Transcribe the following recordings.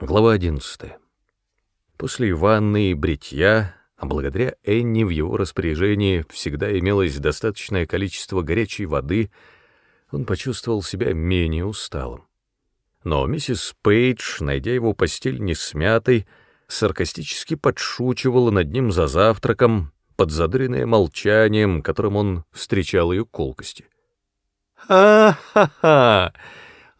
Глава 11. После ванны и бритья, а благодаря Энни в его распоряжении всегда имелось достаточное количество горячей воды, он почувствовал себя менее усталым. Но миссис Пейдж, найдя его постель не смятой, саркастически подшучивала над ним за завтраком, подзадоренная молчанием, которым он встречал ее колкости. «Ха-ха-ха!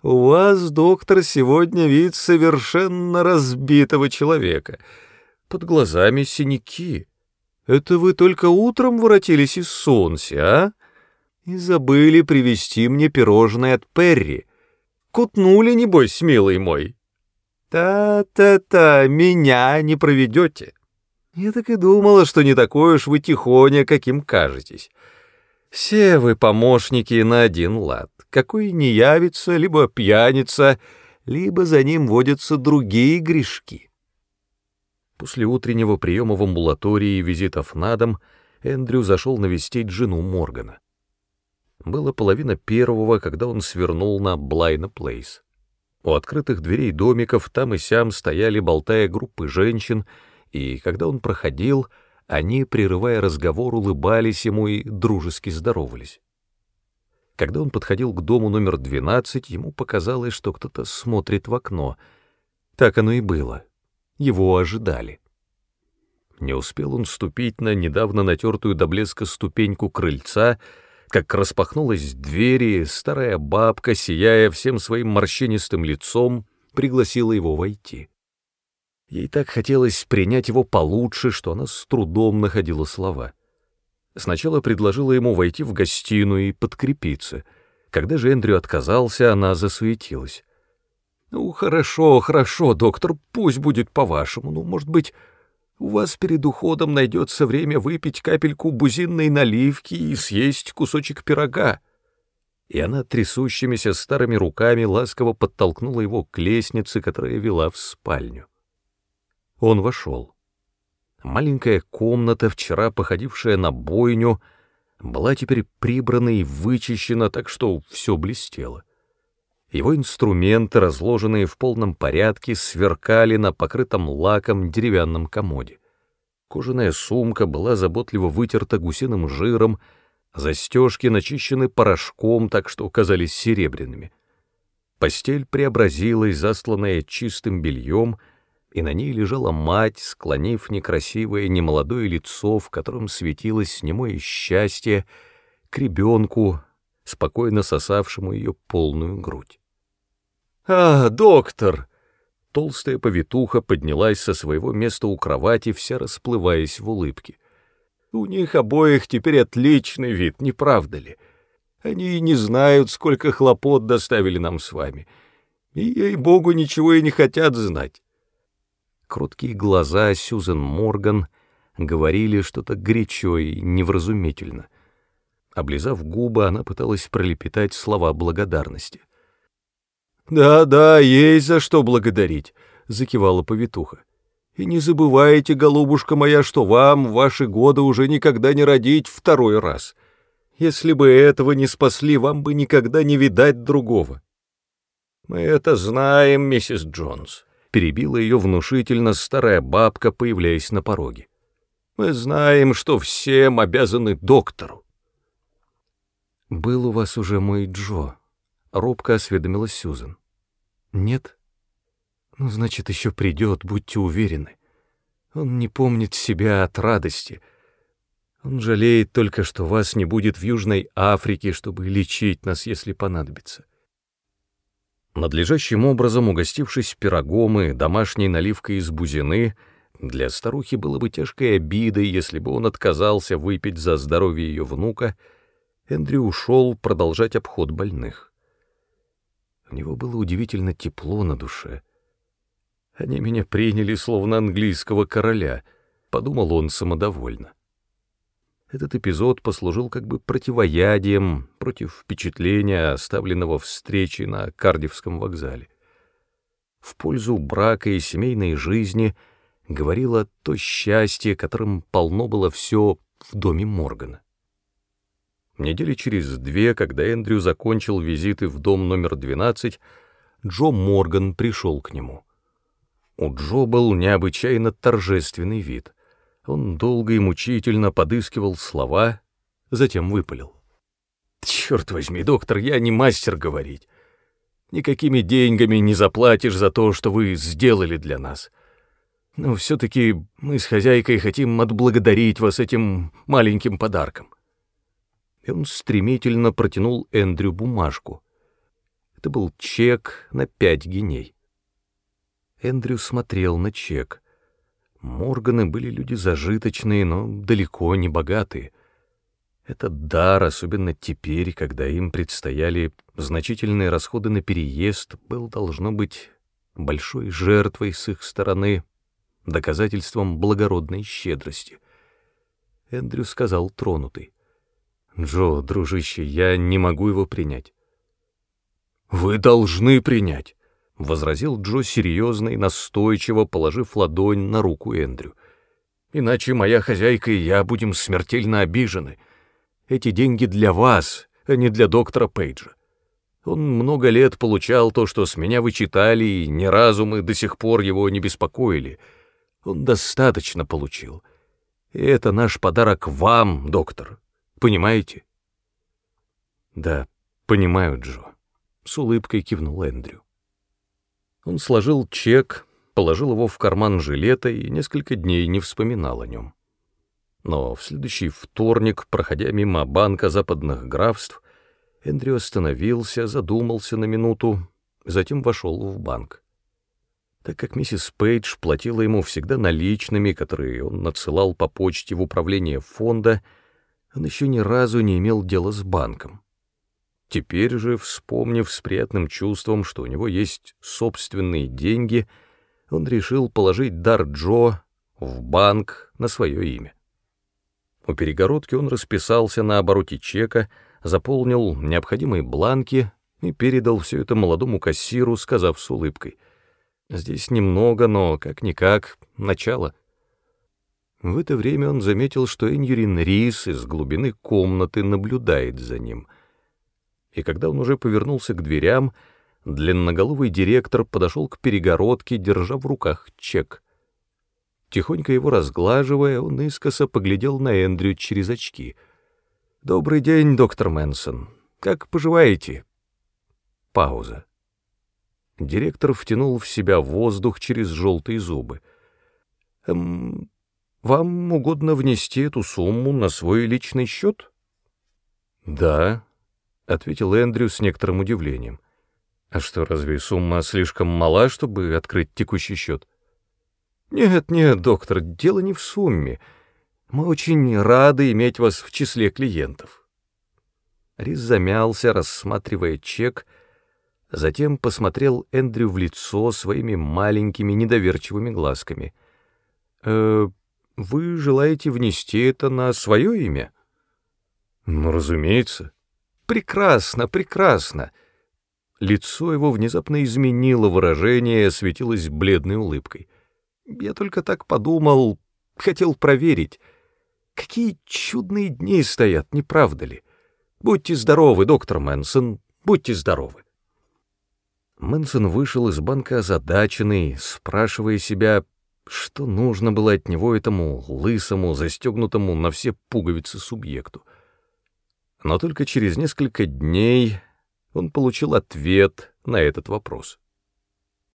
У вас, доктор, сегодня вид совершенно разбитого человека. Под глазами синяки. Это вы только утром воротились из солнца, а? И забыли привезти мне пирожное от Перри. Кутнули, небось, милый мой. Та-та-та, меня не проведете. Я так и думала, что не такой уж вы тихоня, каким кажетесь. Все вы помощники на один лад. Какой не явится, либо пьяница, либо за ним водятся другие грешки. После утреннего приема в амбулатории и визитов на дом Эндрю зашел навестить жену Моргана. Было половина первого, когда он свернул на Блайна Плейс. У открытых дверей домиков там и сям стояли, болтая группы женщин, и когда он проходил — они, прерывая разговор, улыбались ему и дружески здоровались. Когда он подходил к дому номер 12, ему показалось, что кто-то смотрит в окно. Так оно и было. Его ожидали. Не успел он ступить на недавно натертую до блеска ступеньку крыльца, как распахнулась дверь, и старая бабка, сияя всем своим морщинистым лицом, пригласила его войти. Ей так хотелось принять его получше, что она с трудом находила слова. Сначала предложила ему войти в гостиную и подкрепиться. Когда же Эндрю отказался, она засуетилась. «Ну, хорошо, хорошо, доктор, пусть будет по-вашему. Ну, может быть, у вас перед уходом найдется время выпить капельку бузинной наливки и съесть кусочек пирога». И она трясущимися старыми руками ласково подтолкнула его к лестнице, которая вела в спальню. Он вошел. Маленькая комната, вчера походившая на бойню, была теперь прибрана и вычищена так, что все блестело. Его инструменты, разложенные в полном порядке, сверкали на покрытом лаком деревянном комоде. Кожаная сумка была заботливо вытерта гусиным жиром, застежки начищены порошком, так что казались серебряными. Постель преобразилась, засланная чистым бельем — и на ней лежала мать, склонив некрасивое немолодое лицо, в котором светилось немое счастье, к ребенку, спокойно сосавшему ее полную грудь. «А, доктор!» Толстая повитуха поднялась со своего места у кровати, вся расплываясь в улыбке. «У них обоих теперь отличный вид, не правда ли? Они и не знают, сколько хлопот доставили нам с вами, и, ей-богу, ничего и не хотят знать. Кроткие глаза Сьюзен Морган говорили что-то горячо и невразумительно. Облизав губы, она пыталась пролепетать слова благодарности. «Да-да, есть за что благодарить», — закивала повитуха. «И не забывайте, голубушка моя, что вам ваши годы уже никогда не родить второй раз. Если бы этого не спасли, вам бы никогда не видать другого». «Мы это знаем, миссис Джонс», перебила ее внушительно старая бабка, появляясь на пороге. «Мы знаем, что всем обязаны доктору». «Был у вас уже мой Джо», — робко осведомилась Сюзан. «Нет? Ну, значит, еще придет, будьте уверены. Он не помнит себя от радости. Он жалеет только, что вас не будет в Южной Африке, чтобы лечить нас, если понадобится. Надлежащим образом угостившись пирогом и домашней наливкой из бузины, для старухи было бы тяжкой обидой, если бы он отказался выпить за здоровье ее внука, Эндрю ушел продолжать обход больных. У него было удивительно тепло на душе. Они меня приняли словно английского короля, — подумал он самодовольно. Этот эпизод послужил как бы противоядием против впечатления, оставленного встречи на Кардивском вокзале. В пользу брака и семейной жизни говорило то счастье, которым полно было все в доме Моргана. Недели через две, когда Эндрю закончил визиты в дом номер 12, Джо Морган пришел к нему. У Джо был необычайно торжественный вид. Он долго и мучительно подыскивал слова, затем выпалил. «Черт возьми, доктор, я не мастер говорить. Никакими деньгами не заплатишь за то, что вы сделали для нас. Но все-таки мы с хозяйкой хотим отблагодарить вас этим маленьким подарком». И он стремительно протянул Эндрю бумажку. Это был чек на пять геней. Эндрю смотрел на чек. Морганы были люди зажиточные, но далеко не богатые. Этот дар, особенно теперь, когда им предстояли значительные расходы на переезд, был, должно быть, большой жертвой с их стороны, доказательством благородной щедрости. Эндрю сказал тронутый. «Джо, дружище, я не могу его принять». «Вы должны принять. — возразил Джо серьезно и настойчиво, положив ладонь на руку Эндрю. «Иначе моя хозяйка и я будем смертельно обижены. Эти деньги для вас, а не для доктора Пейджа. Он много лет получал то, что с меня вычитали, и ни разу мы до сих пор его не беспокоили. Он достаточно получил. И это наш подарок вам, доктор. Понимаете?» «Да, понимаю, Джо», — с улыбкой кивнул Эндрю. Он сложил чек, положил его в карман жилета и несколько дней не вспоминал о нем. Но в следующий вторник, проходя мимо банка западных графств, Эндрю остановился, задумался на минуту, затем вошел в банк. Так как миссис Пейдж платила ему всегда наличными, которые он надсылал по почте в управление фонда, он еще ни разу не имел дела с банком. Теперь же, вспомнив с приятным чувством, что у него есть собственные деньги, он решил положить дар Джо в банк на свое имя. У перегородки он расписался на обороте чека, заполнил необходимые бланки и передал все это молодому кассиру, сказав с улыбкой. «Здесь немного, но, как-никак, начало». В это время он заметил, что Эньюрин Рис из глубины комнаты наблюдает за ним — и когда он уже повернулся к дверям, длинноголовый директор подошел к перегородке, держа в руках чек. Тихонько его разглаживая, он искоса поглядел на Эндрю через очки. «Добрый день, доктор Мэнсон. Как поживаете?» Пауза. Директор втянул в себя воздух через желтые зубы. «Эм, «Вам угодно внести эту сумму на свой личный счет?» «Да», — ответил Эндрю с некоторым удивлением. «А что, разве сумма слишком мала, чтобы открыть текущий счет?» «Нет, нет, доктор, дело не в сумме. Мы очень рады иметь вас в числе клиентов». Рис замялся, рассматривая чек, затем посмотрел Эндрю в лицо своими маленькими недоверчивыми глазками. «Э, «Вы желаете внести это на свое имя?» «Ну, разумеется». Прекрасно, прекрасно. Лицо его внезапно изменило выражение и осветилось бледной улыбкой. Я только так подумал, хотел проверить. Какие чудные дни стоят, не правда ли? Будьте здоровы, доктор Мэнсон, будьте здоровы. Мэнсон вышел из банка озадаченный, спрашивая себя, что нужно было от него этому лысому, застегнутому на все пуговицы субъекту — но только через несколько дней он получил ответ на этот вопрос.